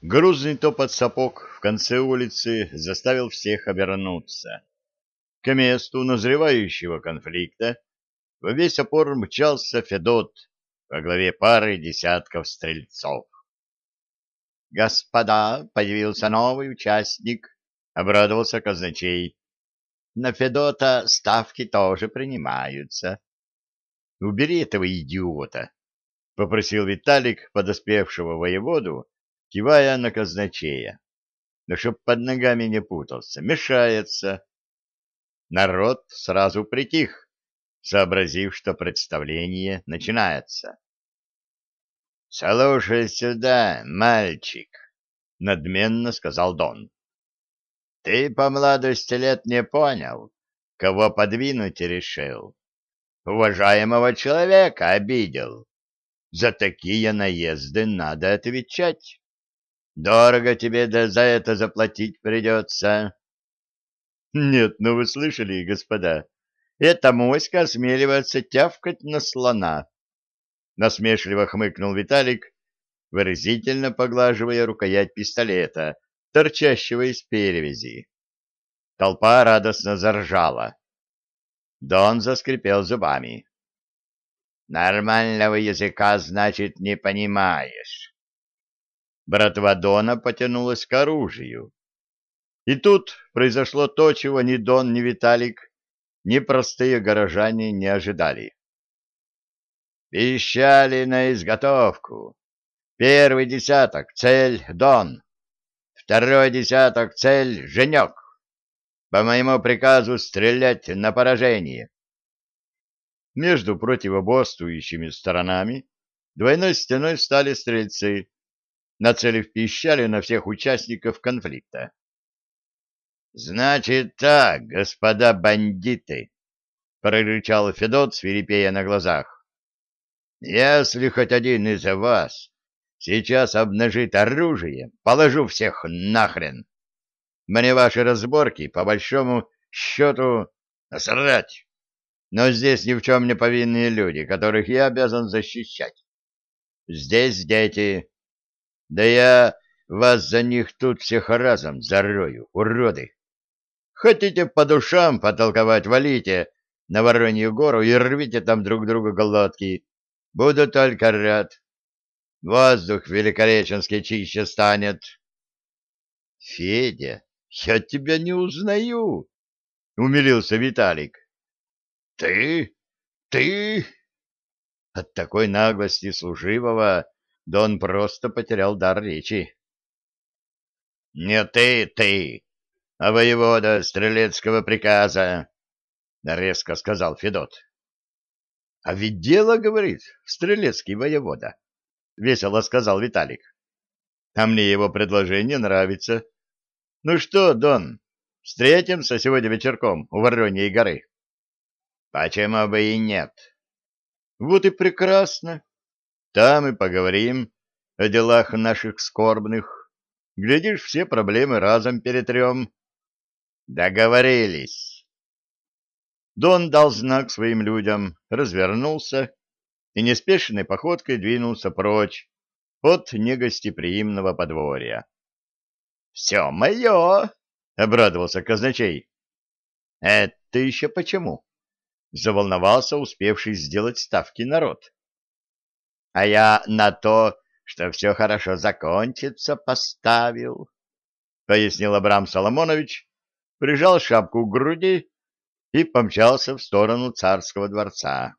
Грузный топот сапог в конце улицы заставил всех обернуться. К месту назревающего конфликта во весь опор мчался Федот во главе пары десятков стрельцов. «Господа, появился новый участник», — обрадовался казначей. «На Федота ставки тоже принимаются». «Убери этого идиота», — попросил Виталик подоспевшего воеводу, кивая на казначея. Но чтоб под ногами не путался, мешается. Народ сразу притих, сообразив, что представление начинается. — Слушай сюда, мальчик, — надменно сказал Дон. — Ты по молодости лет не понял, кого подвинуть решил. Уважаемого человека обидел. За такие наезды надо отвечать. Дорого тебе да за это заплатить придется. Нет, ну вы слышали, господа, эта моська осмеливается тявкать на слона. Насмешливо хмыкнул Виталик, выразительно поглаживая рукоять пистолета, торчащего из перевязи. Толпа радостно заржала. Дон заскрипел зубами. «Нормального языка, значит, не понимаешь братва Дона потянулась к оружию. И тут произошло то, чего ни Дон, ни Виталик, ни простые горожане не ожидали. Пищали на изготовку. Первый десяток — цель Дон. Второй десяток — цель Женек. По моему приказу стрелять на поражение. Между противоборствующими сторонами двойной стеной стали стрельцы, нацелив пищали на всех участников конфликта. «Значит так, господа бандиты!» — прорычал Федот, свирепея на глазах. «Если хоть один из вас сейчас обнажит оружие, положу всех нахрен. Мне ваши разборки, по большому счету, насрать. Но здесь ни в чем не повинные люди, которых я обязан защищать. Здесь дети, да я вас за них тут всех разом зарою, уроды. Хотите по душам потолковать, валите на Воронью гору и рвите там друг другу глотки. Буду только рад. Воздух великореченский чище станет. Федя, я тебя не узнаю, — умилился Виталик. Ты? Ты? От такой наглости служивого да он просто потерял дар речи. — Не ты, ты, а воевода стрелецкого приказа, — резко сказал Федот. — А ведь дело, говорит, стрелецкий воевода, — весело сказал Виталик. — А мне его предложение нравится. Ну что, Дон, встретимся сегодня вечерком у Вороньей горы? — Почему бы и нет? — Вот и прекрасно. Там и поговорим о делах наших скорбных. Глядишь, все проблемы разом перетрем. Договорились. Дон дал знак своим людям, развернулся и неспешной походкой двинулся прочь от негостеприимного подворья. — Все мое! — обрадовался казначей. — Это еще почему? — заволновался успевший сделать ставки народ а я на то, что все хорошо закончится, поставил, — пояснил Абрам Соломонович, прижал шапку к груди и помчался в сторону царского дворца,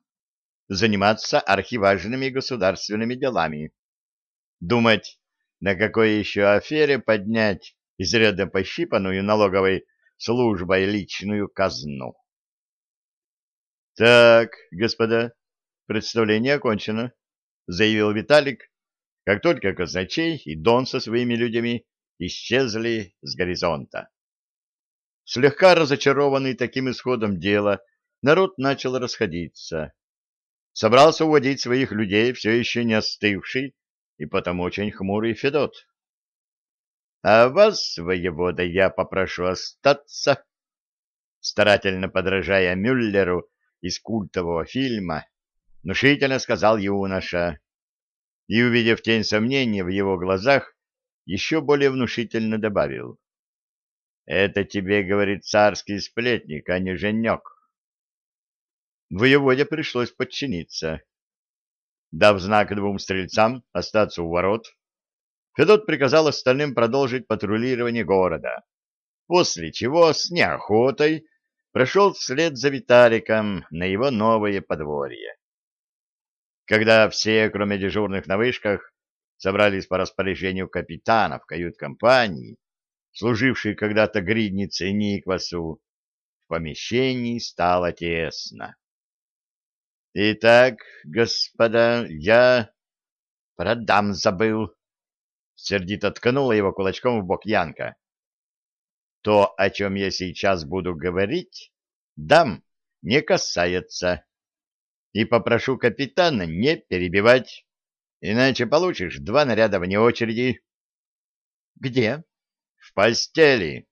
заниматься архиважными государственными делами, думать, на какой еще афере поднять изрядно пощипанную налоговой службой личную казну. Так, господа, представление окончено заявил Виталик, как только казначей и Дон со своими людьми исчезли с горизонта. Слегка разочарованный таким исходом дела, народ начал расходиться. Собрался уводить своих людей, все еще не остывший, и потому очень хмурый Федот. — А вас, воевода, я попрошу остаться, старательно подражая Мюллеру из культового фильма, — внушительно сказал юноша. И, увидев тень сомнения в его глазах, еще более внушительно добавил. «Это тебе, — говорит царский сплетник, а не женек». Воеводе пришлось подчиниться. Дав знак двум стрельцам остаться у ворот, Федот приказал остальным продолжить патрулирование города, после чего с неохотой прошел вслед за Виталиком на его новое подворье. Когда все, кроме дежурных на вышках, собрались по распоряжению капитана в кают-компании, служившей когда-то гридницей Никвасу, в помещении стало тесно. «Итак, господа, я продам забыл», — сердито ткнула его кулачком в бок Янка. «То, о чем я сейчас буду говорить, дам не касается, и попрошу капитана не перебивать, иначе получишь два наряда вне очереди». «Где?» «В постели».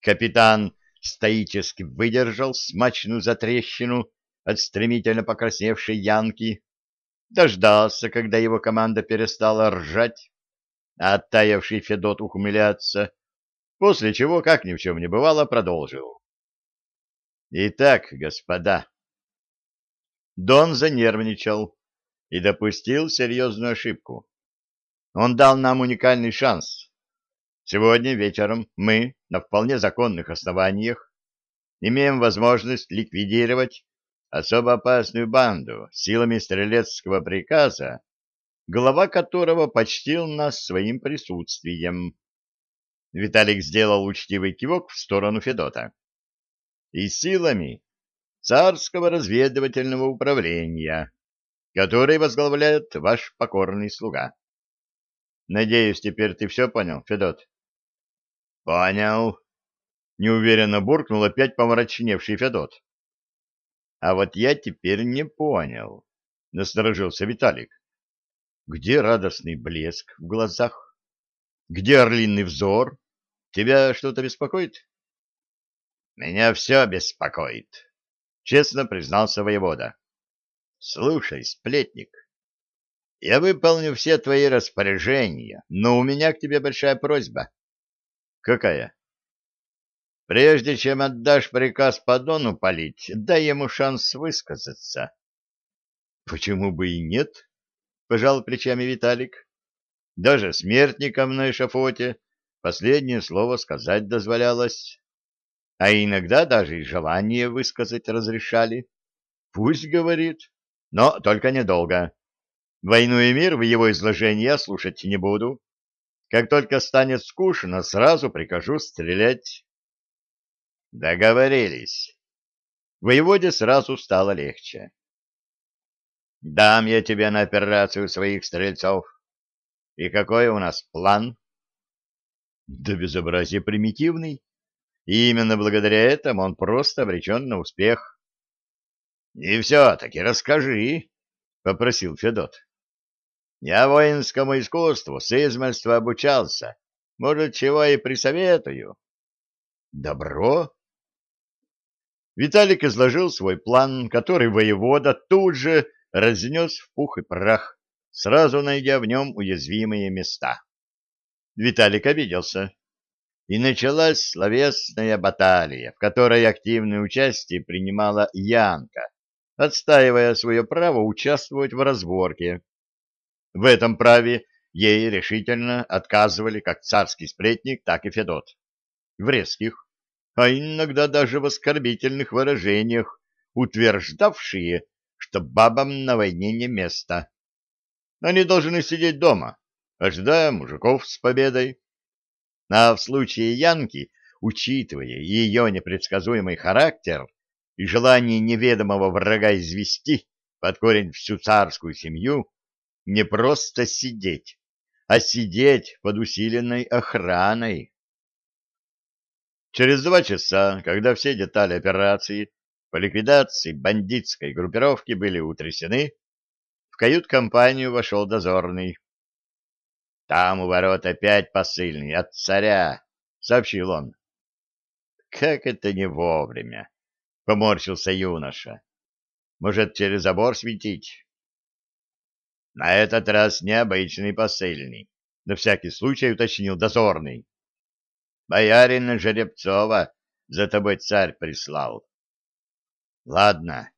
Капитан стоически выдержал смачную затрещину, от стремительно покрасневшей Янки, дождался, когда его команда перестала ржать, а оттаявший Федот ухмыляться, после чего, как ни в чем не бывало, продолжил. «Итак, господа...» Дон занервничал и допустил серьезную ошибку. Он дал нам уникальный шанс. Сегодня вечером мы, на вполне законных основаниях, имеем возможность ликвидировать особо опасную банду силами стрелецкого приказа, глава которого почтил нас своим присутствием. Виталик сделал учтивый кивок в сторону Федота. И силами царского разведывательного управления, который возглавляет ваш покорный слуга. Надеюсь, теперь ты все понял, Федот? Понял. Неуверенно буркнул опять помрачневший Федот. А вот я теперь не понял, — насторожился Виталик. Где радостный блеск в глазах? Где орлиный взор? Тебя что-то беспокоит? Меня все беспокоит, — честно признался воевода. Слушай, сплетник, я выполню все твои распоряжения, но у меня к тебе большая просьба. Какая? Прежде чем отдашь приказ по Дону палить, дай ему шанс высказаться. — Почему бы и нет? — пожал плечами Виталик. — Даже смертникам на эшафоте последнее слово сказать дозволялось. А иногда даже и желание высказать разрешали. Пусть говорит, но только недолго. Войну и мир в его изложении я слушать не буду. Как только станет скучно, сразу прикажу стрелять. Договорились. Воеводе сразу стало легче. Дам я тебе на операцию своих стрельцов. И какой у нас план? Да безобразие примитивный. И именно благодаря этому он просто обречен на успех. — И все-таки расскажи, — попросил Федот. — Я воинскому искусству с измальства обучался. Может, чего и присоветую. — Добро, Виталик изложил свой план, который воевода тут же разнес в пух и прах, сразу найдя в нем уязвимые места. Виталик обиделся. И началась словесная баталия, в которой активное участие принимала Янка, отстаивая свое право участвовать в разборке. В этом праве ей решительно отказывали как царский сплетник, так и Федот. В резких, а иногда даже в оскорбительных выражениях, утверждавшие, что бабам на войне не место. Они должны сидеть дома, ожидая мужиков с победой. А в случае Янки, учитывая ее непредсказуемый характер и желание неведомого врага извести под корень всю царскую семью, не просто сидеть, а сидеть под усиленной охраной. Через два часа, когда все детали операции по ликвидации бандитской группировки были утрясены, в кают-компанию вошел дозорный. — Там у ворот опять посыльный, от царя, — сообщил он. — Как это не вовремя? — поморщился юноша. — Может, через забор светить? — На этот раз необычный посыльный, — на всякий случай уточнил дозорный. — Боярина Жеребцова за тобой царь прислал. — Ладно,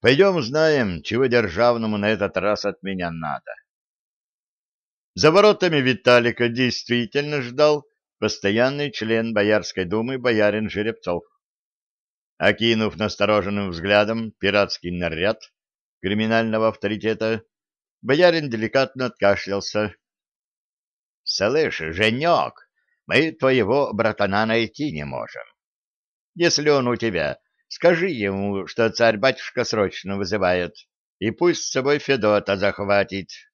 пойдем узнаем, чего державному на этот раз от меня надо. За воротами Виталика действительно ждал постоянный член Боярской думы боярин Жеребцов. Окинув настороженным взглядом пиратский наряд криминального авторитета, боярин деликатно откашлялся. — Слышь, Женек, мы твоего братана найти не можем. Если он у тебя, скажи ему, что царь-батюшка срочно вызывает, и пусть с собой Федота захватит. —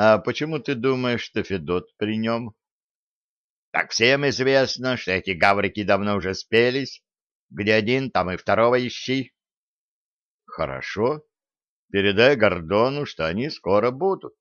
А почему ты думаешь, что Федот при нем? Так всем известно, что эти гаврики давно уже спелись. Где один, там и второго ищи. Хорошо. Передай Гордону, что они скоро будут.